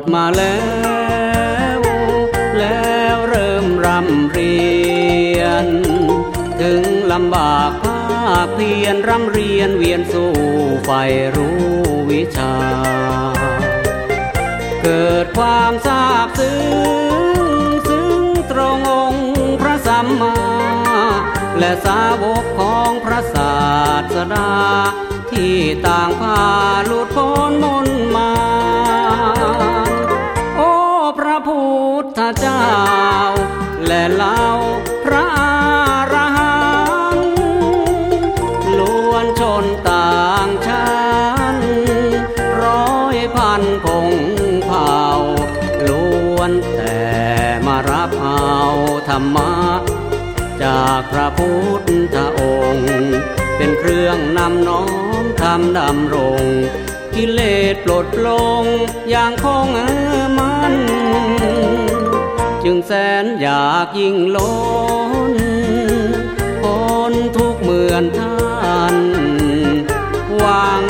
ชมาแล้ว แล้วเริ่มรำเรียน ถึงลำบากภาคเพียนรำเรียนเวียนสู่ไฟรู้วิชา เกิดความทราบซึ้งซึ้งตรงองค์พระสัมมา และสาวกของพระศาสดาที่ต่างพา และเล่าพระอรหันต์ล้วนชนต่างชั้นร้อยพันคงเผ่าล้วนแต่มารับเอาธรรมะ จากพระพุทธองค์ เป็นเครื่องนำน้อมทำดำรงกิเลสปลดลงอย่างคงมั่น จึงแสนอยากยิ่งล้นพ้นทุกเมือนท่านวาง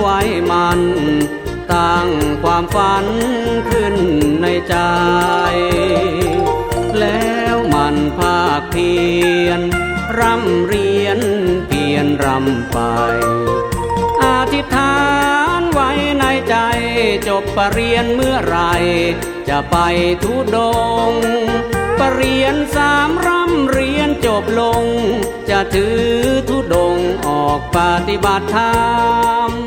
ไว้มันตั้งความฝันขึ้นในใจ แล้วมันภาคเพียนร่ำเรียนเพียนรำไป บปรริญญาเมื่อไร จะไปทุดงปรริญญาสามร่ำเรียนจบลง จะถือทุดงออกปฏิบัติธรรม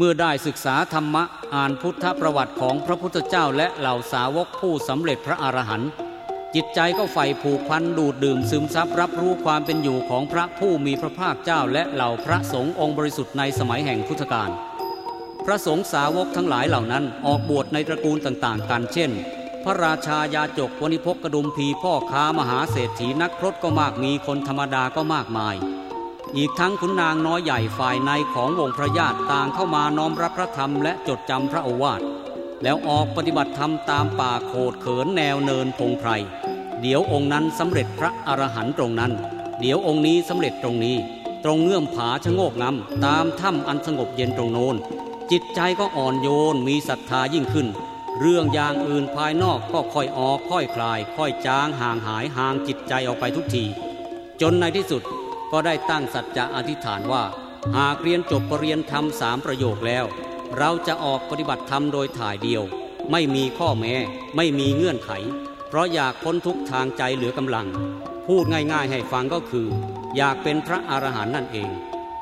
เมื่อได้ศึกษาธรรมะอ่านพุทธประวัติของพระพุทธเจ้าและเหล่าสาวกผู้สำเร็จพระอรหันต์จิตใจก็ใฝ่ผูกพันดูดดื่มซึมซับรับรู้ความเป็นอยู่ของพระผู้มีพระภาคเจ้าและเหล่าพระสงฆ์องค์บริสุทธิ์ในสมัยแห่งพุทธกาลพระสงฆ์สาวกทั้งหลายเหล่านั้นออกบวชในตระกูลต่างๆ กันเช่น พระราชายาจกวณิพกกระดุมพีพ่อค้ามหาเศรษฐีนักพรตก็มากมีคนธรรมดาก็มากมาย อีกทั้งขุนนางน้อยใหญ่ฝ่ายในของวงพระญาติต่างเข้ามาน้อมรับพระธรรมและจดจำพระโอวาทแล้วออกปฏิบัติธรรมตามป่าโขดเขินแนวเนินพงไพร เดี๋ยวองค์นั้นสำเร็จพระอรหันต์ตรงนั้น เดี๋ยวองค์นี้สำเร็จตรงนี้ ตรงเงื่อมผาชะโงกงำตามถ้ำอันสงบเย็นตรงโน้น จิตใจก็อ่อนโยนมีศรัทธายิ่งขึ้น เรื่องอย่างอื่นภายนอกก็ค่อยออกค่อยคลาย ค่อยจางห่างหายห่างจิตใจออกไปทุกที จนในที่สุด ก็ได้ตั้งสัจจะอธิษฐานว่า หากเรียนจบปรริญญาธรรมสามประโยคแล้ว เราจะออกปฏิบัติธรรมโดยถ่ายเดียว ไม่มีข้อแม้ ไม่มีเงื่อนไข เพราะอยากพ้นทุกทางใจเหลือกำลัง พูดง่ายๆให้ฟังก็คือ อยากเป็นพระอรหันต์นั่นเอง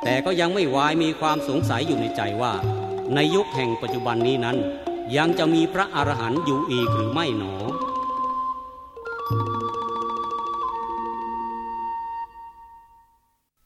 แต่ก็ยังไม่วายมีความสงสัยอยู่ในใจว่า ในยุคแห่งปัจจุบันนี้นั้น ยังจะมีพระอรหันต์อยู่อีกหรือไม่หนอ